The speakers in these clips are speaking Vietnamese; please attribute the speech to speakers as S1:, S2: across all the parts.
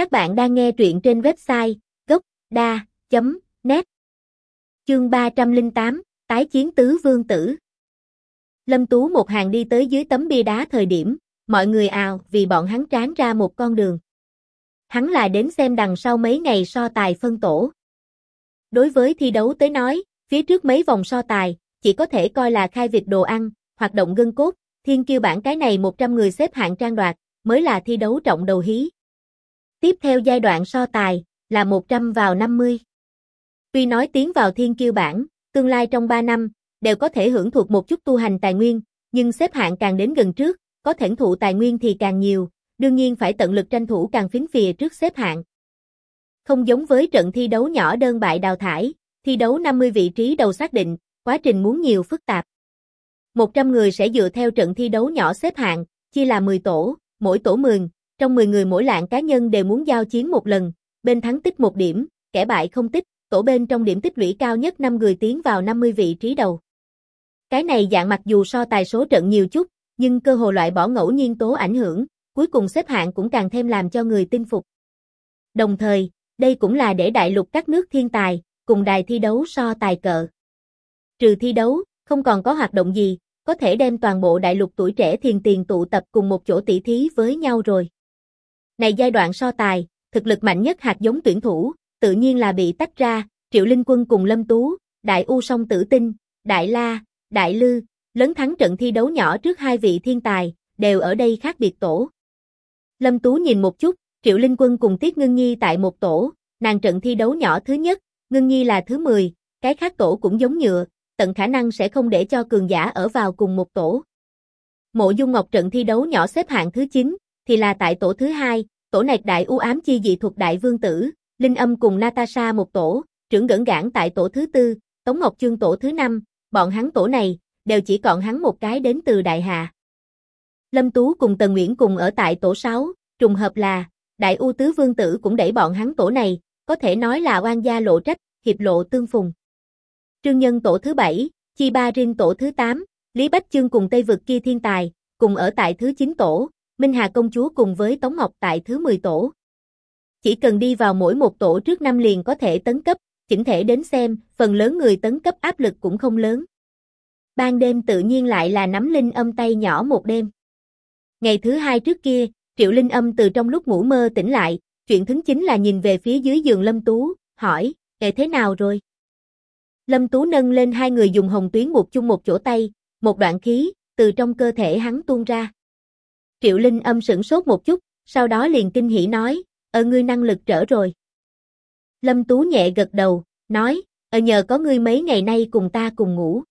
S1: Các bạn đang nghe truyện trên website gốc.da.net Chương 308, Tái chiến tứ vương tử Lâm Tú một hàng đi tới dưới tấm bia đá thời điểm, mọi người ào vì bọn hắn tráng ra một con đường. Hắn là đến xem đằng sau mấy ngày so tài phân tổ. Đối với thi đấu tới nói, phía trước mấy vòng so tài, chỉ có thể coi là khai việc đồ ăn, hoạt động gân cốt, thiên kiêu bản cái này 100 người xếp hạng trang đoạt, mới là thi đấu trọng đầu hí. Tiếp theo giai đoạn so tài, là 100 vào 50. Tuy nói tiến vào thiên kiêu bảng tương lai trong 3 năm, đều có thể hưởng thuộc một chút tu hành tài nguyên, nhưng xếp hạng càng đến gần trước, có thưởng thụ tài nguyên thì càng nhiều, đương nhiên phải tận lực tranh thủ càng phiến phìa trước xếp hạng. Không giống với trận thi đấu nhỏ đơn bại đào thải, thi đấu 50 vị trí đầu xác định, quá trình muốn nhiều phức tạp. 100 người sẽ dựa theo trận thi đấu nhỏ xếp hạng, chia là 10 tổ, mỗi tổ 10, trong 10 người mỗi lạng cá nhân đều muốn giao chiến một lần, bên thắng tích một điểm, kẻ bại không tích, tổ bên trong điểm tích lũy cao nhất 5 người tiến vào 50 vị trí đầu. Cái này dạng mặc dù so tài số trận nhiều chút, nhưng cơ hội loại bỏ ngẫu nhiên tố ảnh hưởng, cuối cùng xếp hạng cũng càng thêm làm cho người tin phục. Đồng thời, đây cũng là để đại lục các nước thiên tài, cùng đài thi đấu so tài cờ. Trừ thi đấu, không còn có hoạt động gì, có thể đem toàn bộ đại lục tuổi trẻ thiền tiền tụ tập cùng một chỗ tỷ thí với nhau rồi. Này giai đoạn so tài, thực lực mạnh nhất hạt giống tuyển thủ, tự nhiên là bị tách ra, Triệu Linh Quân cùng Lâm Tú, Đại U Song Tử Tinh, Đại La, Đại Lư, lớn thắng trận thi đấu nhỏ trước hai vị thiên tài, đều ở đây khác biệt tổ. Lâm Tú nhìn một chút, Triệu Linh Quân cùng Tiết Ngưng Nhi tại một tổ, nàng trận thi đấu nhỏ thứ nhất, Ngưng Nhi là thứ 10, cái khác tổ cũng giống nhựa, tận khả năng sẽ không để cho cường giả ở vào cùng một tổ. Mộ Dung Ngọc trận thi đấu nhỏ xếp hạng thứ 9, thì là tại tổ thứ hai, tổ này đại u ám chi dị thuộc đại vương tử, Linh Âm cùng Natasha một tổ, trưởng gẩn gãn tại tổ thứ tư, Tống Ngọc Chương tổ thứ năm, bọn hắn tổ này, đều chỉ còn hắn một cái đến từ đại hạ. Lâm Tú cùng Tần Nguyễn cùng ở tại tổ 6, trùng hợp là, đại u tứ vương tử cũng đẩy bọn hắn tổ này, có thể nói là oan gia lộ trách, hiệp lộ tương phùng. Trương Nhân tổ thứ 7, Chi Ba Rin tổ thứ 8, Lý Bách Chương cùng Tây vực kia thiên tài, cùng ở tại thứ 9 tổ, Minh Hà công chúa cùng với Tống Ngọc tại thứ 10 tổ. Chỉ cần đi vào mỗi một tổ trước năm liền có thể tấn cấp, chỉnh thể đến xem, phần lớn người tấn cấp áp lực cũng không lớn. Ban đêm tự nhiên lại là nắm linh âm tay nhỏ một đêm. Ngày thứ hai trước kia, Triệu Linh âm từ trong lúc ngủ mơ tỉnh lại, chuyện thứ chính là nhìn về phía dưới giường Lâm Tú, hỏi, kệ thế nào rồi? Lâm Tú nâng lên hai người dùng hồng tuyến một chung một chỗ tay, một đoạn khí, từ trong cơ thể hắn tuôn ra. Triệu Linh âm sửng sốt một chút, sau đó liền kinh hỉ nói, ở ngươi năng lực trở rồi. Lâm Tú nhẹ gật đầu, nói, ở nhờ có ngươi mấy ngày nay cùng ta cùng ngủ.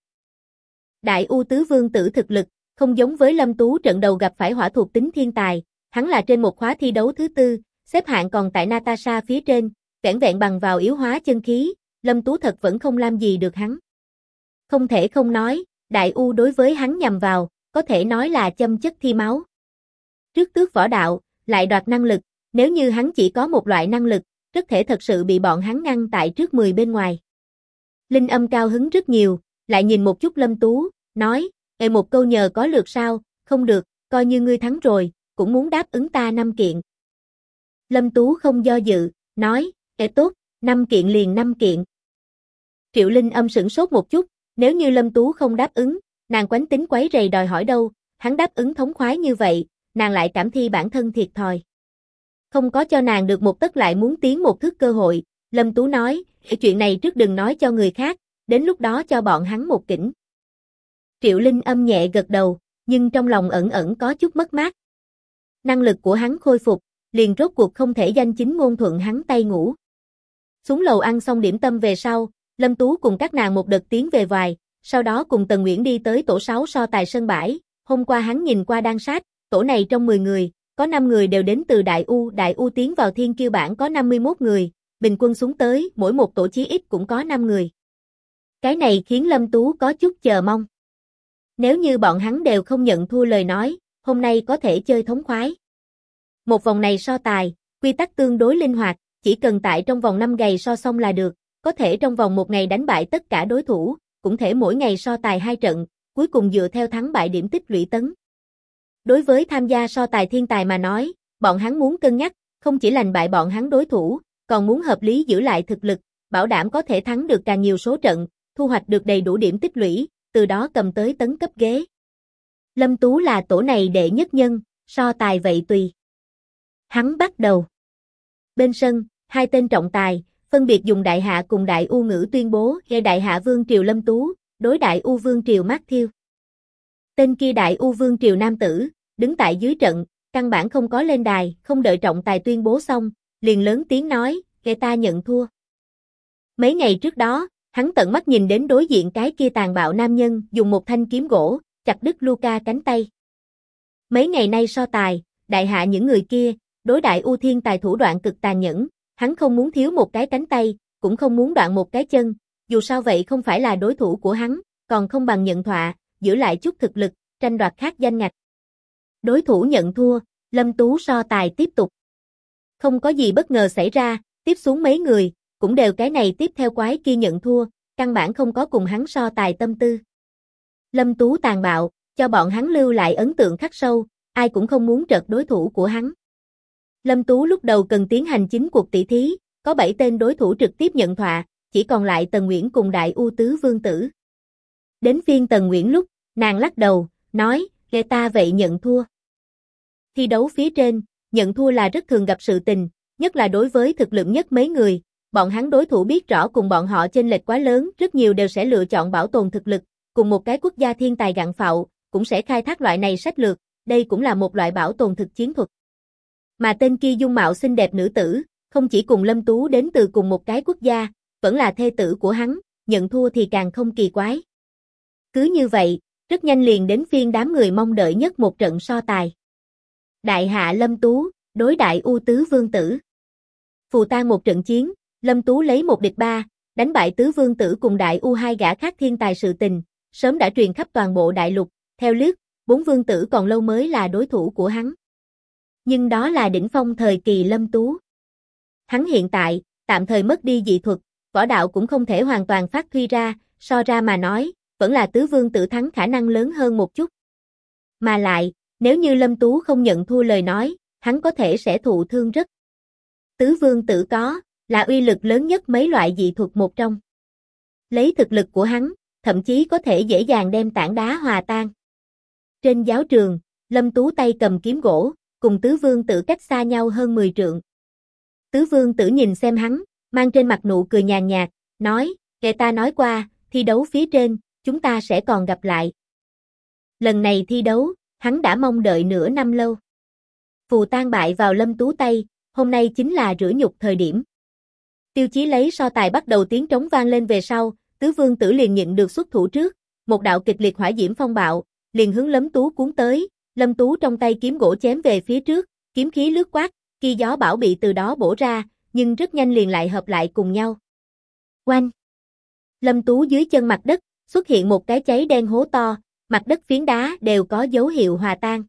S1: Đại U Tứ Vương tử thực lực, không giống với Lâm Tú trận đầu gặp phải hỏa thuộc tính thiên tài, hắn là trên một khóa thi đấu thứ tư, xếp hạng còn tại Natasha phía trên, vẻn vẹn bằng vào yếu hóa chân khí, Lâm Tú thật vẫn không làm gì được hắn. Không thể không nói, Đại U đối với hắn nhằm vào, có thể nói là châm chất thi máu. Trước tước võ đạo, lại đoạt năng lực, nếu như hắn chỉ có một loại năng lực, rất thể thật sự bị bọn hắn ngăn tại trước 10 bên ngoài. Linh âm cao hứng rất nhiều, lại nhìn một chút Lâm Tú, nói, Ê một câu nhờ có lượt sao, không được, coi như ngươi thắng rồi, cũng muốn đáp ứng ta năm kiện. Lâm Tú không do dự, nói, Ê tốt, năm kiện liền năm kiện. Triệu Linh âm sửng sốt một chút, nếu như Lâm Tú không đáp ứng, nàng quánh tính quấy rầy đòi hỏi đâu, hắn đáp ứng thống khoái như vậy, nàng lại cảm thi bản thân thiệt thòi. Không có cho nàng được một tất lại muốn tiến một thức cơ hội, Lâm Tú nói, chuyện này trước đừng nói cho người khác, đến lúc đó cho bọn hắn một kỉnh. Triệu Linh âm nhẹ gật đầu, nhưng trong lòng ẩn ẩn có chút mất mát. Năng lực của hắn khôi phục, liền rốt cuộc không thể danh chính ngôn thuận hắn tay ngủ. Xuống lầu ăn xong điểm tâm về sau, Lâm Tú cùng các nàng một đợt tiến về vài, sau đó cùng Tần Nguyễn đi tới tổ 6 so tài sân bãi, hôm qua hắn nhìn qua đang sát, tổ này trong 10 người, có 5 người đều đến từ Đại U, Đại U tiến vào thiên kiêu bản có 51 người, bình quân xuống tới, mỗi một tổ chí ít cũng có 5 người. Cái này khiến Lâm Tú có chút chờ mong. Nếu như bọn hắn đều không nhận thua lời nói, hôm nay có thể chơi thống khoái. Một vòng này so tài, quy tắc tương đối linh hoạt, chỉ cần tại trong vòng 5 ngày so xong là được, có thể trong vòng một ngày đánh bại tất cả đối thủ, cũng thể mỗi ngày so tài hai trận, cuối cùng dựa theo thắng bại điểm tích lũy tấn. Đối với tham gia so tài thiên tài mà nói, bọn hắn muốn cân nhắc, không chỉ lành bại bọn hắn đối thủ, còn muốn hợp lý giữ lại thực lực, bảo đảm có thể thắng được càng nhiều số trận, thu hoạch được đầy đủ điểm tích lũy, từ đó cầm tới tấn cấp ghế. Lâm Tú là tổ này đệ nhất nhân, so tài vậy tùy. Hắn bắt đầu. Bên sân, hai tên trọng tài, phân biệt dùng đại hạ cùng đại u ngữ tuyên bố gây đại hạ vương triều Lâm Tú, đối đại u vương triều Matthew. Tên kia đại u vương triều nam tử, đứng tại dưới trận, căn bản không có lên đài, không đợi trọng tài tuyên bố xong, liền lớn tiếng nói, gây ta nhận thua. Mấy ngày trước đó, hắn tận mắt nhìn đến đối diện cái kia tàn bạo nam nhân dùng một thanh kiếm gỗ, chặt đứt Luca cánh tay. Mấy ngày nay so tài, đại hạ những người kia, đối đại u thiên tài thủ đoạn cực tàn nhẫn, hắn không muốn thiếu một cái cánh tay, cũng không muốn đoạn một cái chân, dù sao vậy không phải là đối thủ của hắn, còn không bằng nhận thọa, giữ lại chút thực lực, tranh đoạt khác danh ngạch. Đối thủ nhận thua, Lâm Tú so tài tiếp tục. Không có gì bất ngờ xảy ra, tiếp xuống mấy người, cũng đều cái này tiếp theo quái kia nhận thua, căn bản không có cùng hắn so tài tâm tư. Lâm Tú tàn bạo, cho bọn hắn lưu lại ấn tượng khắc sâu, ai cũng không muốn trật đối thủ của hắn. Lâm Tú lúc đầu cần tiến hành chính cuộc tỷ thí, có 7 tên đối thủ trực tiếp nhận thọa, chỉ còn lại Tần Nguyễn cùng Đại U Tứ Vương Tử. Đến phiên Tần Nguyễn lúc, nàng lắc đầu, nói, ghê ta vậy nhận thua. Thi đấu phía trên, nhận thua là rất thường gặp sự tình, nhất là đối với thực lượng nhất mấy người, bọn hắn đối thủ biết rõ cùng bọn họ chênh lệch quá lớn, rất nhiều đều sẽ lựa chọn bảo tồn thực lực, cùng một cái quốc gia thiên tài gạn phạo, cũng sẽ khai thác loại này sách lược, đây cũng là một loại bảo tồn thực chiến thuật. Mà tên kia dung mạo xinh đẹp nữ tử, không chỉ cùng Lâm Tú đến từ cùng một cái quốc gia, vẫn là thê tử của hắn, nhận thua thì càng không kỳ quái. Cứ như vậy, rất nhanh liền đến phiên đám người mong đợi nhất một trận so tài. Đại hạ Lâm Tú, đối đại U Tứ Vương Tử. Phù tan một trận chiến, Lâm Tú lấy một địch ba, đánh bại Tứ Vương Tử cùng đại U hai gã khác thiên tài sự tình, sớm đã truyền khắp toàn bộ đại lục, theo lướt, bốn vương tử còn lâu mới là đối thủ của hắn. Nhưng đó là đỉnh phong thời kỳ Lâm Tú. Hắn hiện tại, tạm thời mất đi dị thuật, võ đạo cũng không thể hoàn toàn phát huy ra, so ra mà nói, vẫn là tứ vương tử thắng khả năng lớn hơn một chút. Mà lại, nếu như Lâm Tú không nhận thua lời nói, hắn có thể sẽ thụ thương rất. Tứ vương tử có, là uy lực lớn nhất mấy loại dị thuật một trong. Lấy thực lực của hắn, thậm chí có thể dễ dàng đem tảng đá hòa tan. Trên giáo trường, Lâm Tú tay cầm kiếm gỗ, cùng tứ vương tử cách xa nhau hơn 10 trượng. Tứ vương tử nhìn xem hắn, mang trên mặt nụ cười nhàn nhạt, nói, kẻ ta nói qua, thi đấu phía trên, chúng ta sẽ còn gặp lại. Lần này thi đấu, hắn đã mong đợi nửa năm lâu. Phù tan bại vào lâm tú tay, hôm nay chính là rửa nhục thời điểm. Tiêu chí lấy so tài bắt đầu tiếng trống vang lên về sau, tứ vương tử liền nhận được xuất thủ trước, một đạo kịch liệt hỏa diễm phong bạo, liền hướng lâm tú cuốn tới, lâm tú trong tay kiếm gỗ chém về phía trước, kiếm khí lướt quát, khi gió bảo bị từ đó bổ ra, nhưng rất nhanh liền lại hợp lại cùng nhau. Oanh! Lâm tú dưới chân mặt đất, xuất hiện một cái cháy đen hố to, mặt đất phiến đá đều có dấu hiệu hòa tan.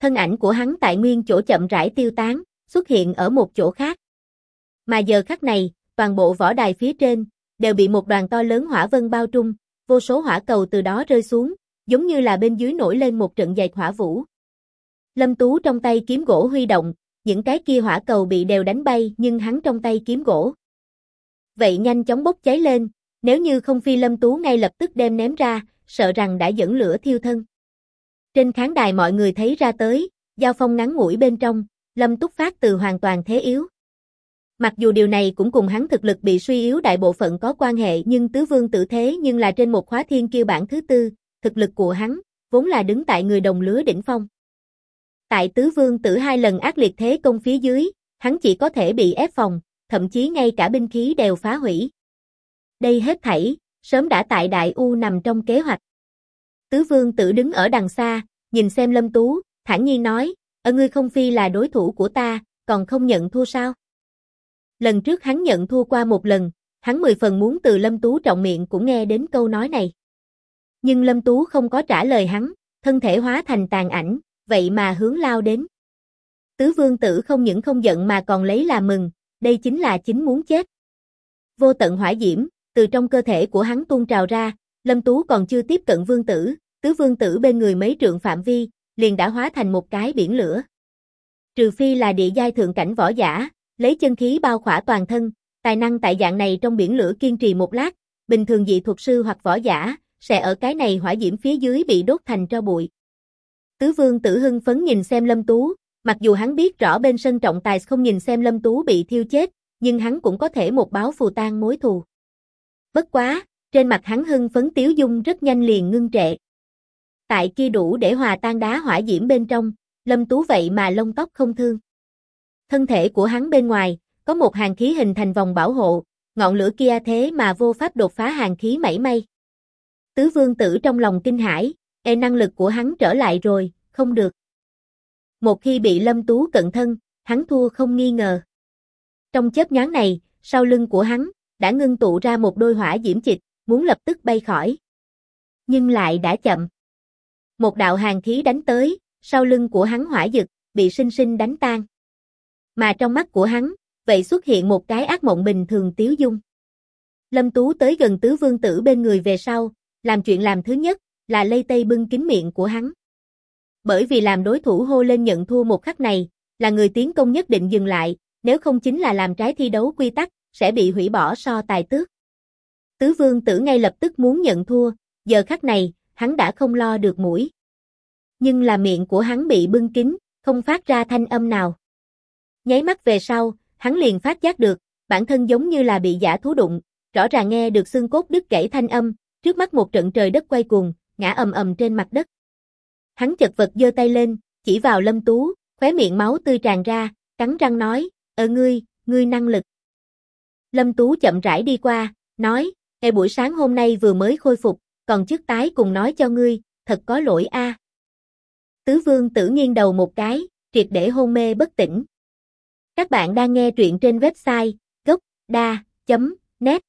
S1: Thân ảnh của hắn tại nguyên chỗ chậm rãi tiêu tán, xuất hiện ở một chỗ khác. Mà giờ khắc này, toàn bộ võ đài phía trên, đều bị một đoàn to lớn hỏa vân bao trung, vô số hỏa cầu từ đó rơi xuống, giống như là bên dưới nổi lên một trận dày hỏa vũ. Lâm Tú trong tay kiếm gỗ huy động, những cái kia hỏa cầu bị đều đánh bay nhưng hắn trong tay kiếm gỗ. Vậy nhanh chóng bốc cháy lên, nếu như không phi Lâm Tú ngay lập tức đem ném ra, sợ rằng đã dẫn lửa thiêu thân. Trên khán đài mọi người thấy ra tới, giao phong ngắn ngủi bên trong, Lâm Túc Phát từ hoàn toàn thế yếu. Mặc dù điều này cũng cùng hắn thực lực bị suy yếu đại bộ phận có quan hệ nhưng tứ vương tự thế nhưng là trên một khóa thiên kiêu bản thứ tư, thực lực của hắn, vốn là đứng tại người đồng lứa đỉnh phong. Tại tứ vương tử hai lần ác liệt thế công phía dưới, hắn chỉ có thể bị ép phòng, thậm chí ngay cả binh khí đều phá hủy. Đây hết thảy, sớm đã tại Đại U nằm trong kế hoạch. Tứ vương tử đứng ở đằng xa, nhìn xem Lâm Tú, thản nhiên nói, ở ngươi không phi là đối thủ của ta, còn không nhận thua sao? Lần trước hắn nhận thua qua một lần, hắn mười phần muốn từ Lâm Tú trọng miệng cũng nghe đến câu nói này. Nhưng Lâm Tú không có trả lời hắn, thân thể hóa thành tàn ảnh, vậy mà hướng lao đến. Tứ vương tử không những không giận mà còn lấy là mừng, đây chính là chính muốn chết. Vô tận hỏa diễm, từ trong cơ thể của hắn tuôn trào ra, Lâm Tú còn chưa tiếp cận vương tử, tứ vương tử bên người mấy trượng phạm vi, liền đã hóa thành một cái biển lửa. Trừ phi là địa giai thượng cảnh võ giả, lấy chân khí bao khỏa toàn thân, tài năng tại dạng này trong biển lửa kiên trì một lát, bình thường dị thuật sư hoặc võ giả, sẽ ở cái này hỏa diễm phía dưới bị đốt thành tro bụi. Tứ vương tử hưng phấn nhìn xem Lâm Tú, mặc dù hắn biết rõ bên sân trọng tài không nhìn xem Lâm Tú bị thiêu chết, nhưng hắn cũng có thể một báo phù tan mối thù. Bất quá, trên mặt hắn hưng phấn tiếu dung rất nhanh liền ngưng trệ. Tại kia đủ để hòa tan đá hỏa diễm bên trong, Lâm Tú vậy mà lông tóc không thương. Thân thể của hắn bên ngoài, có một hàng khí hình thành vòng bảo hộ, ngọn lửa kia thế mà vô pháp đột phá hàng khí mảy may. Tứ vương tử trong lòng kinh hãi, e năng lực của hắn trở lại rồi, không được. Một khi bị Lâm Tú cận thân, hắn thua không nghi ngờ. Trong chớp nhoáng này, sau lưng của hắn, đã ngưng tụ ra một đôi hỏa diễm chịch, muốn lập tức bay khỏi. Nhưng lại đã chậm. Một đạo hàng khí đánh tới, sau lưng của hắn hỏa dực, bị sinh sinh đánh tan. Mà trong mắt của hắn, vậy xuất hiện một cái ác mộng bình thường tiếu dung. Lâm Tú tới gần tứ vương tử bên người về sau, làm chuyện làm thứ nhất, là lây tay bưng kín miệng của hắn. Bởi vì làm đối thủ hô lên nhận thua một khắc này, là người tiến công nhất định dừng lại, nếu không chính là làm trái thi đấu quy tắc, sẽ bị hủy bỏ so tài tước. Tứ vương tử ngay lập tức muốn nhận thua, giờ khắc này, hắn đã không lo được mũi. Nhưng là miệng của hắn bị bưng kín, không phát ra thanh âm nào. Nháy mắt về sau, hắn liền phát giác được, bản thân giống như là bị giả thú đụng, rõ ràng nghe được xương cốt đứt gãy thanh âm, trước mắt một trận trời đất quay cuồng, ngã ầm ầm trên mặt đất. Hắn chật vật giơ tay lên, chỉ vào Lâm Tú, khóe miệng máu tươi tràn ra, cắn răng nói, ở ngươi, ngươi năng lực." Lâm Tú chậm rãi đi qua, nói, Ngày buổi sáng hôm nay vừa mới khôi phục, còn trước tái cùng nói cho ngươi, thật có lỗi a." Tứ Vương Tử nghiêng đầu một cái, triệt để hôn mê bất tỉnh. Các bạn đang nghe truyện trên website gocda.net